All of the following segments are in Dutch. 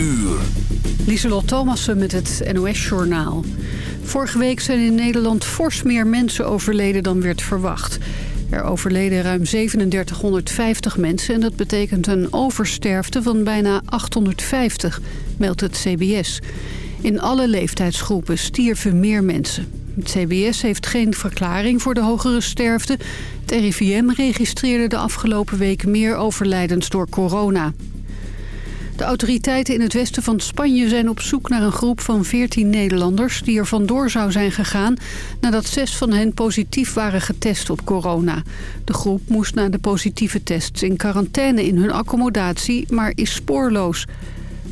uur. Lieselot Thomassen met het NOS-journaal. Vorige week zijn in Nederland fors meer mensen overleden dan werd verwacht. Er overleden ruim 3750 mensen en dat betekent een oversterfte van bijna 850, meldt het CBS. In alle leeftijdsgroepen stierven meer mensen. Het CBS heeft geen verklaring voor de hogere sterfte. Het RIVM registreerde de afgelopen week meer overlijdens door corona. De autoriteiten in het westen van Spanje zijn op zoek naar een groep van 14 Nederlanders... die er vandoor zou zijn gegaan nadat zes van hen positief waren getest op corona. De groep moest na de positieve tests in quarantaine in hun accommodatie, maar is spoorloos.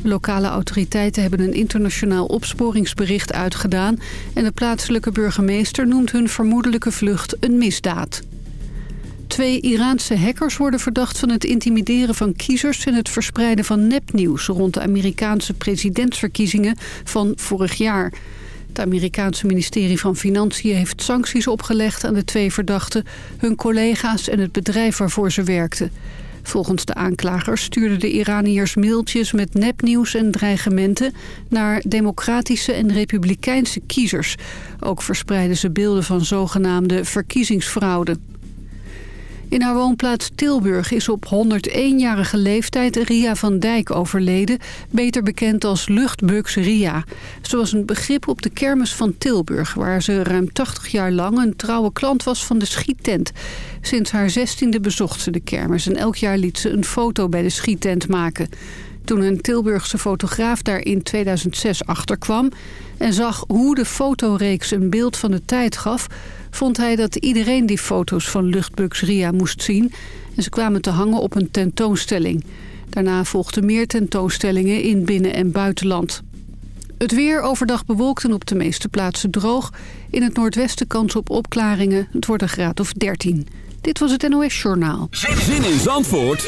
Lokale autoriteiten hebben een internationaal opsporingsbericht uitgedaan... en de plaatselijke burgemeester noemt hun vermoedelijke vlucht een misdaad. Twee Iraanse hackers worden verdacht van het intimideren van kiezers... en het verspreiden van nepnieuws rond de Amerikaanse presidentsverkiezingen van vorig jaar. Het Amerikaanse ministerie van Financiën heeft sancties opgelegd aan de twee verdachten... hun collega's en het bedrijf waarvoor ze werkten. Volgens de aanklagers stuurden de Iraniërs mailtjes met nepnieuws en dreigementen... naar democratische en republikeinse kiezers. Ook verspreidden ze beelden van zogenaamde verkiezingsfraude. In haar woonplaats Tilburg is op 101-jarige leeftijd Ria van Dijk overleden, beter bekend als luchtbugs Ria. Ze was een begrip op de kermis van Tilburg, waar ze ruim 80 jaar lang een trouwe klant was van de schiettent. Sinds haar zestiende bezocht ze de kermis en elk jaar liet ze een foto bij de schiettent maken. Toen een Tilburgse fotograaf daar in 2006 achterkwam en zag hoe de fotoreeks een beeld van de tijd gaf vond hij dat iedereen die foto's van luchtbugs Ria moest zien... en ze kwamen te hangen op een tentoonstelling. Daarna volgden meer tentoonstellingen in binnen- en buitenland. Het weer overdag bewolkt en op de meeste plaatsen droog. In het noordwesten kans op opklaringen. Het wordt een graad of 13. Dit was het NOS Journaal. Zin in Zandvoort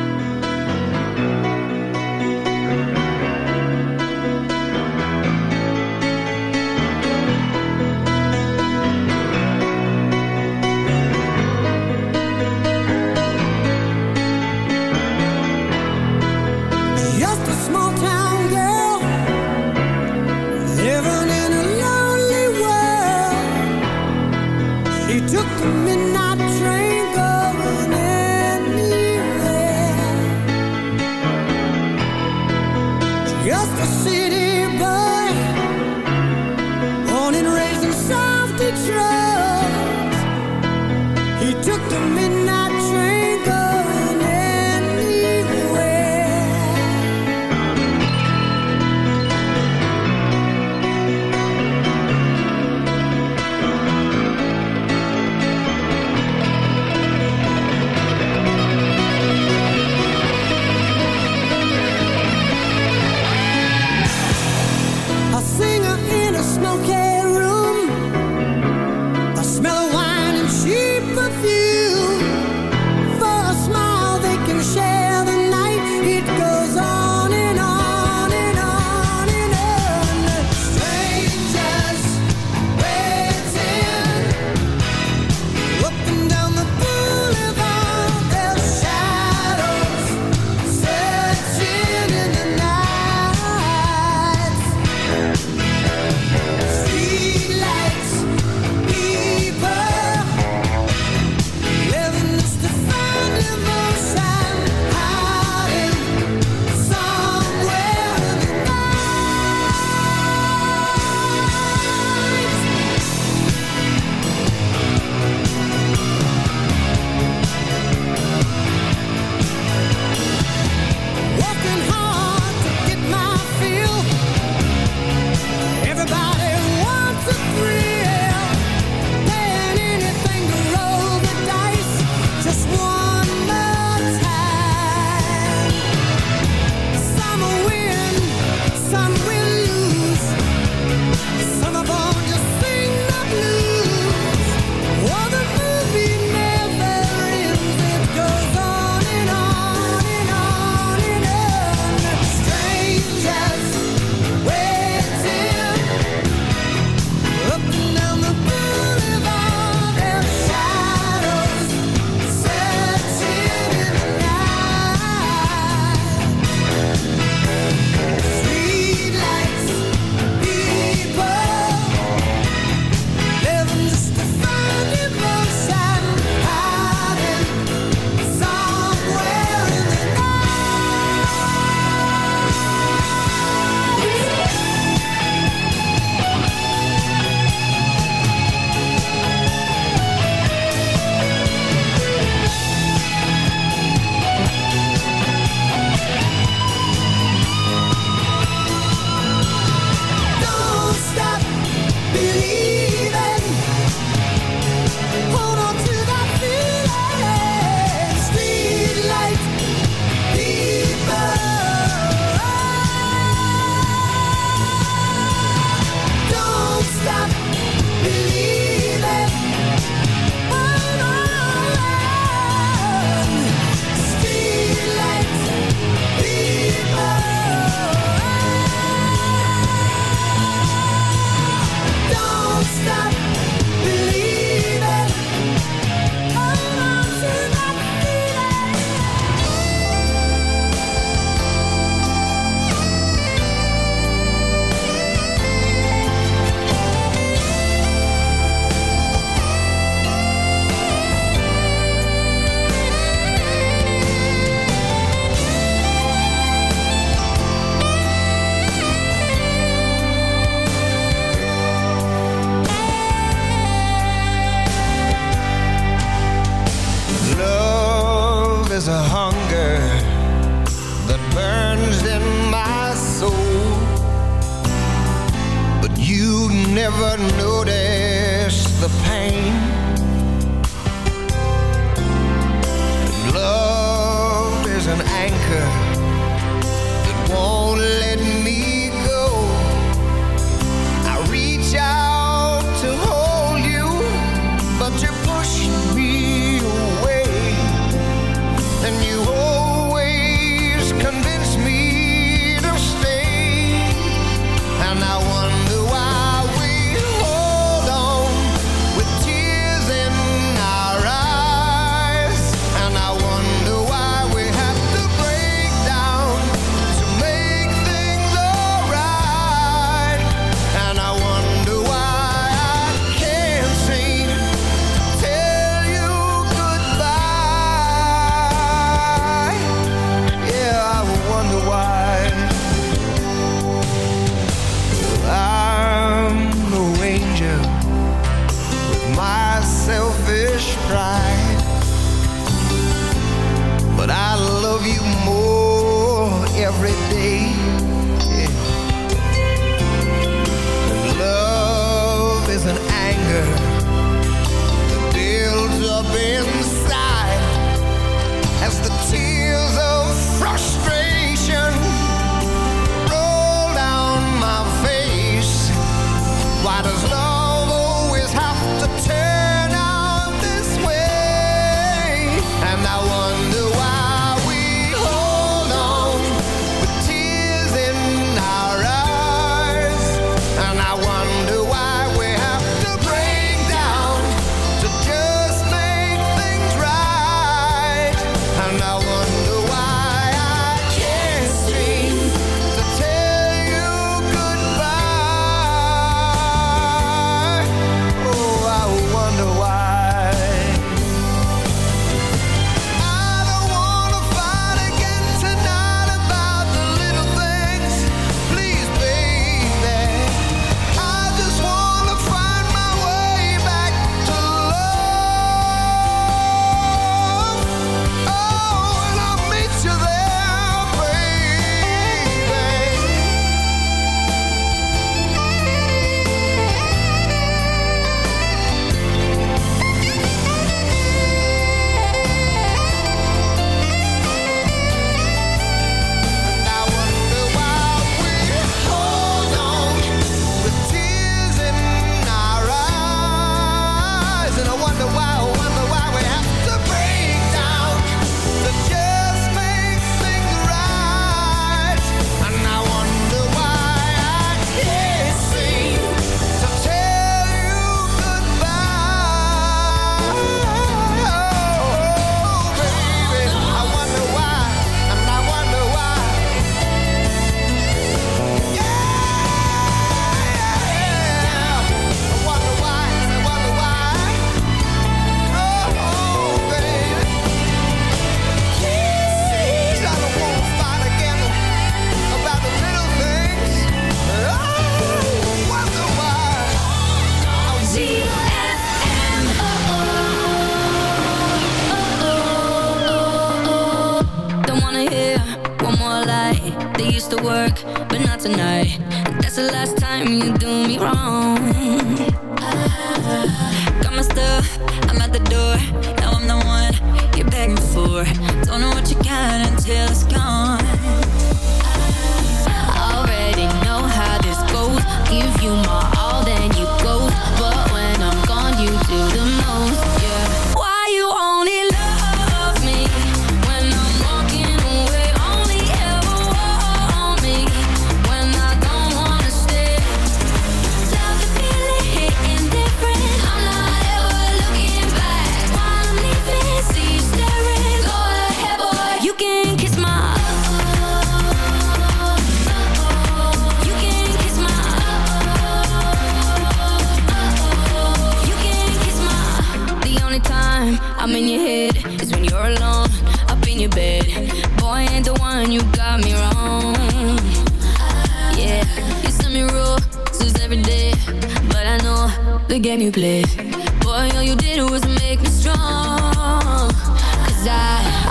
in Boy, all you did was make me strong. Cause I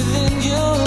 within you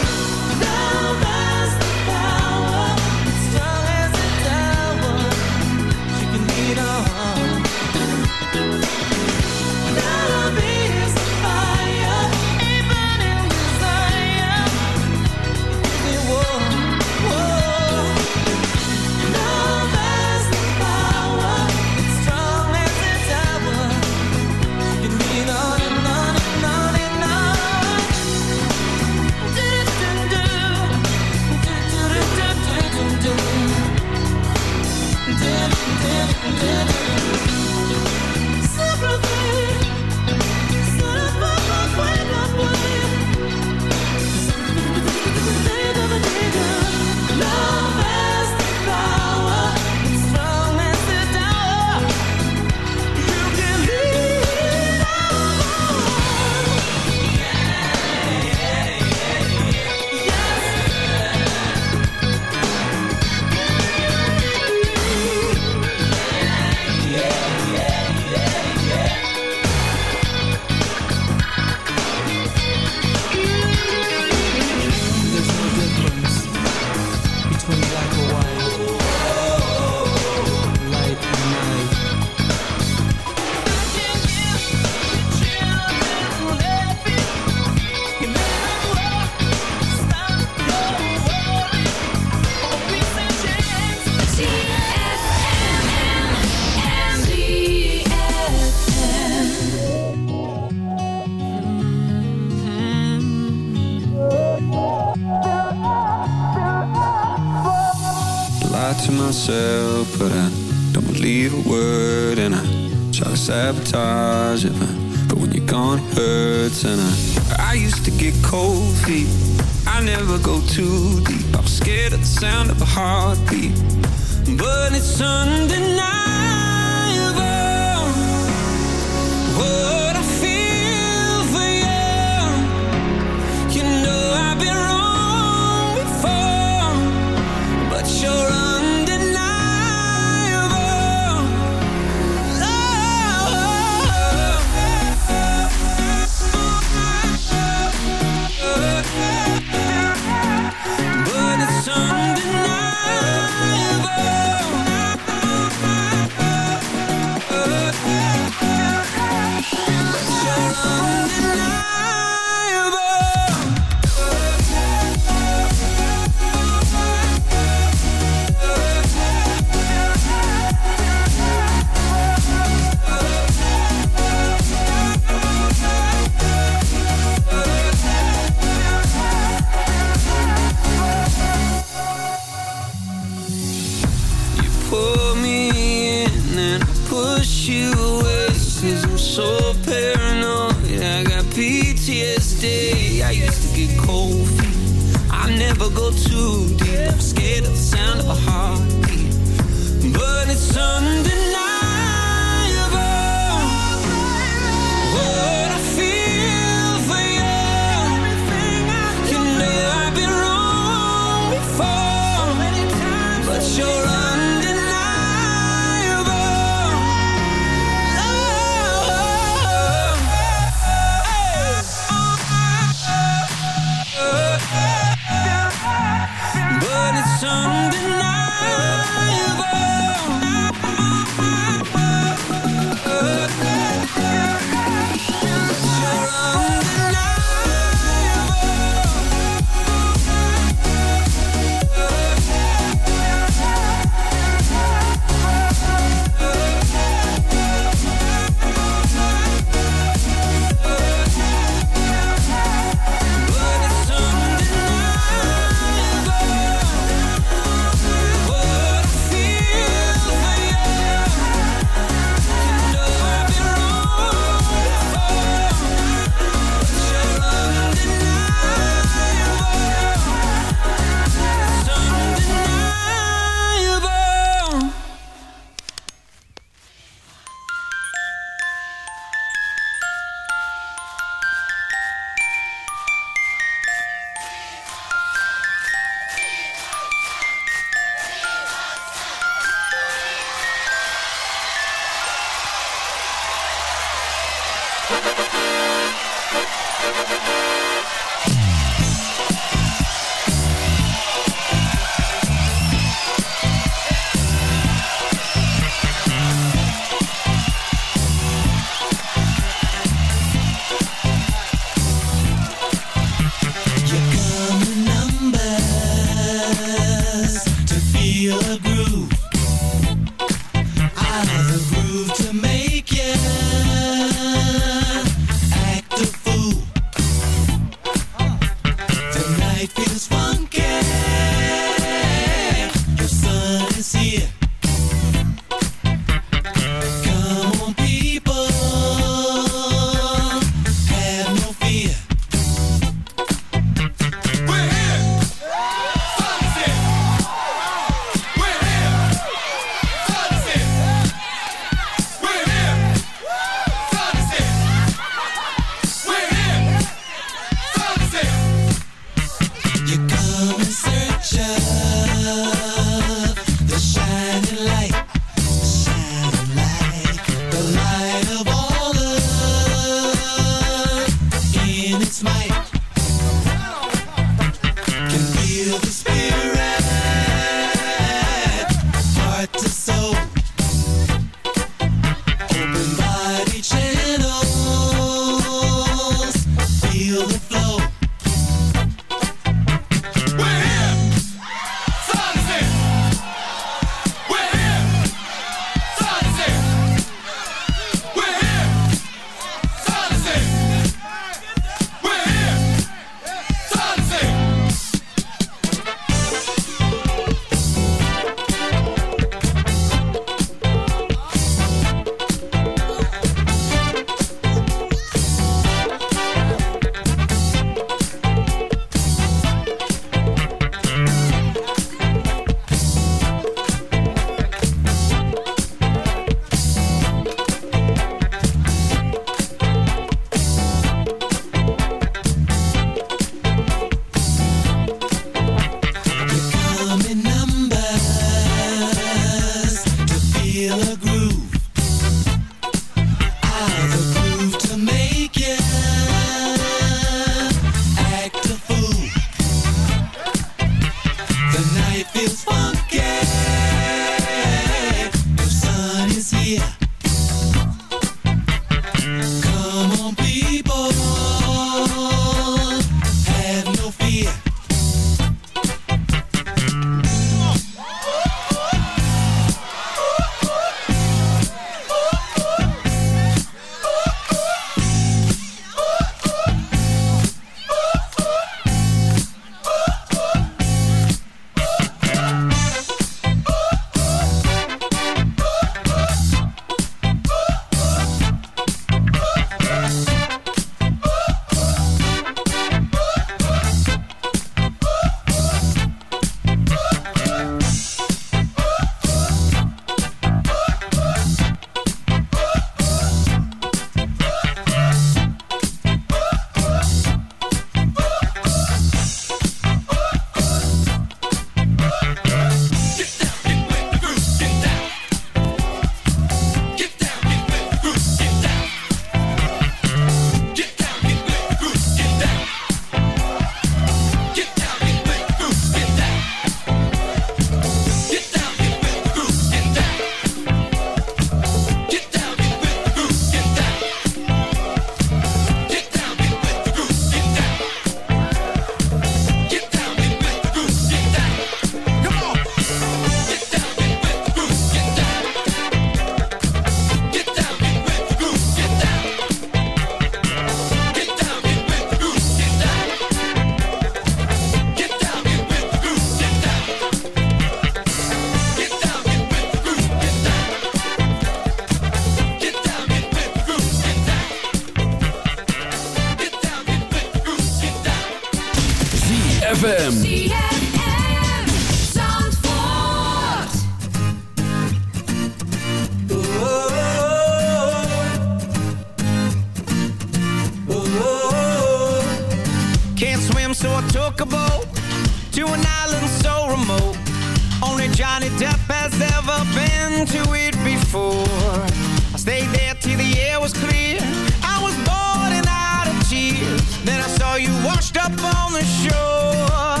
washed up on the shore.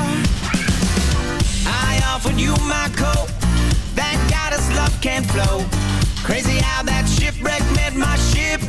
I offered you my coat. That goddess love can't flow. Crazy how that shipwreck met my ship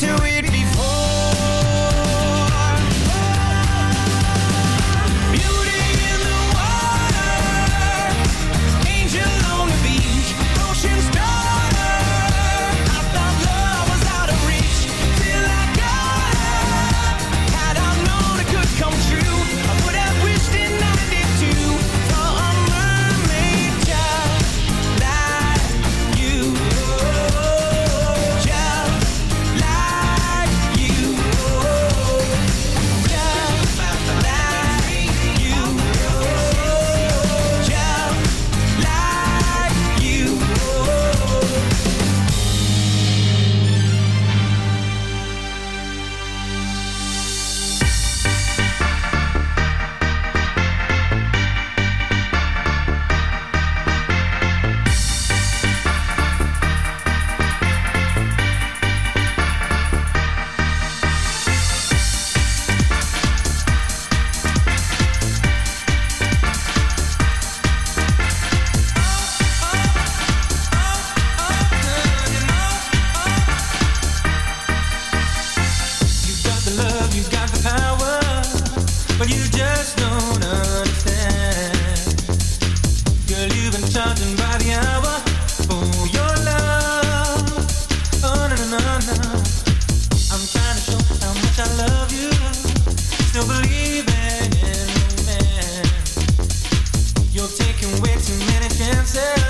to tell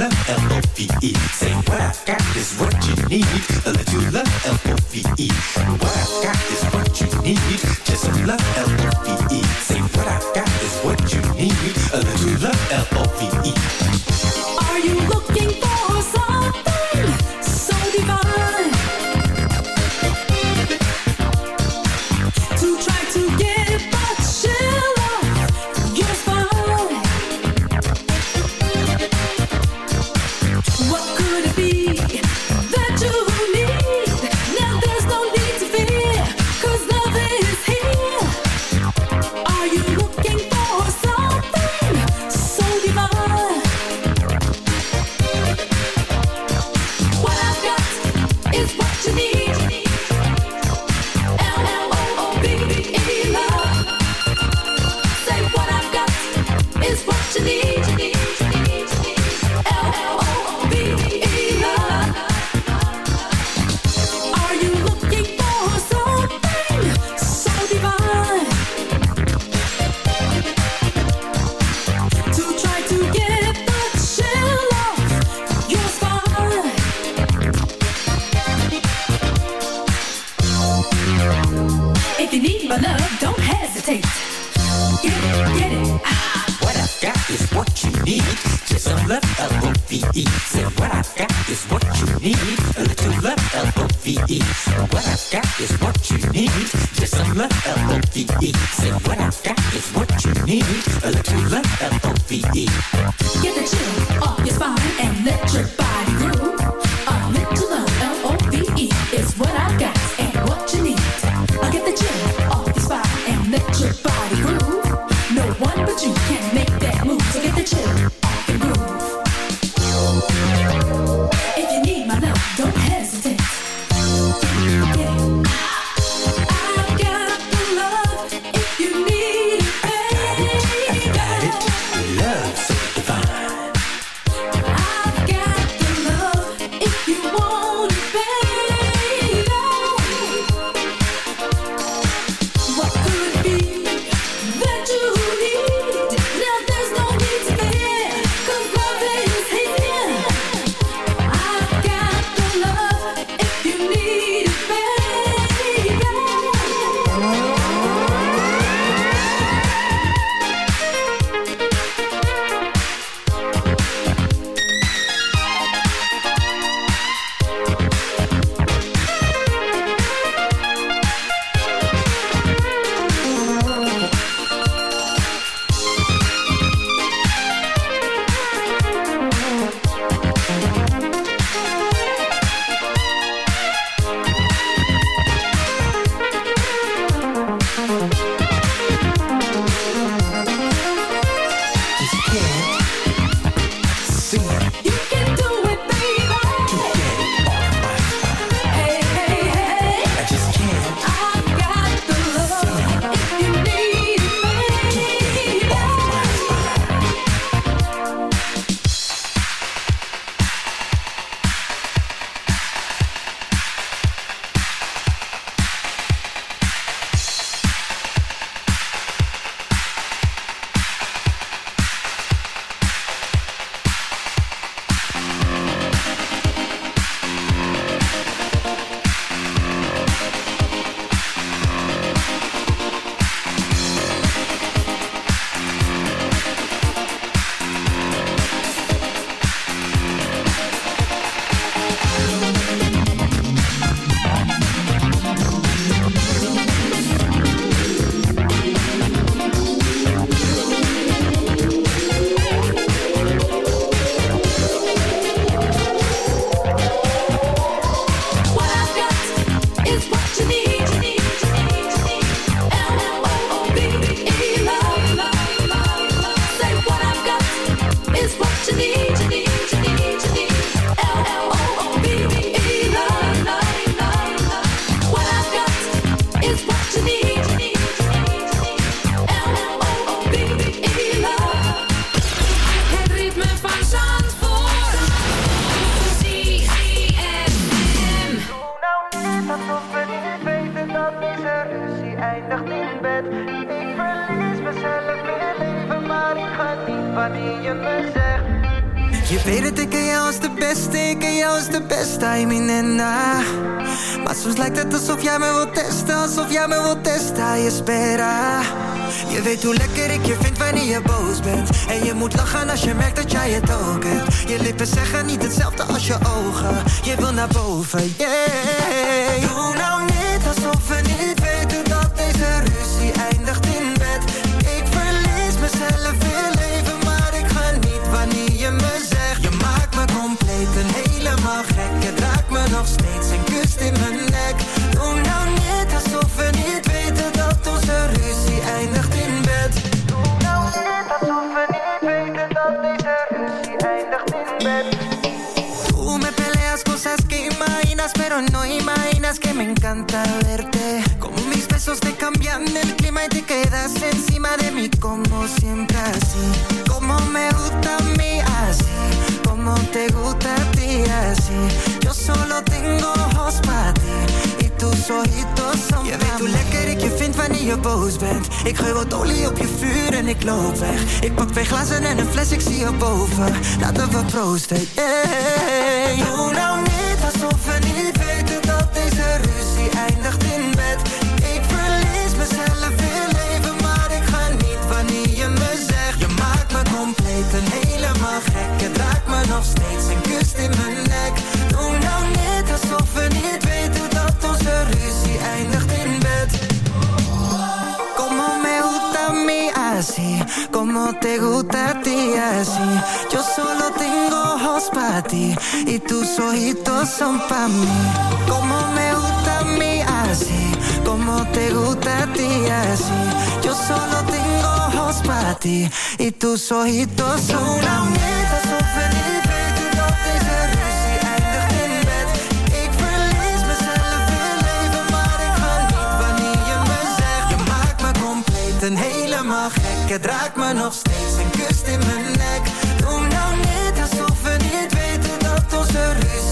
love, L-O-V-E. Say what I got is what you need. I'll let you love, L-O-V-E. What is what you need. A little length, L-O-V-E. Get the chill off. bent. Ik geur wat olie op je vuur en ik loop weg. Ik pak twee glazen en een fles, ik zie je boven. Laten we proosten. Hey. a así. Yo solo tengo ojos para ti y tus ojitos son para mí. Como me gusta a mí así, como te gusta a ti así. Yo solo tengo ojos para ti y tus ojitos son para mí. Het raakt me nog steeds in mijn lek, Doe nou net alsof we niet weten dat onze ruzie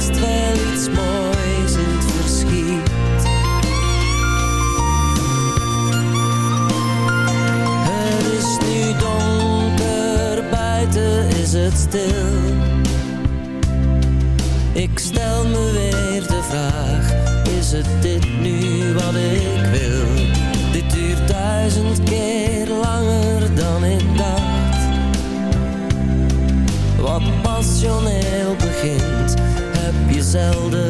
vast wel iets moois in het verschiet. Het is nu donker, buiten is het stil. zelden.